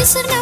Please,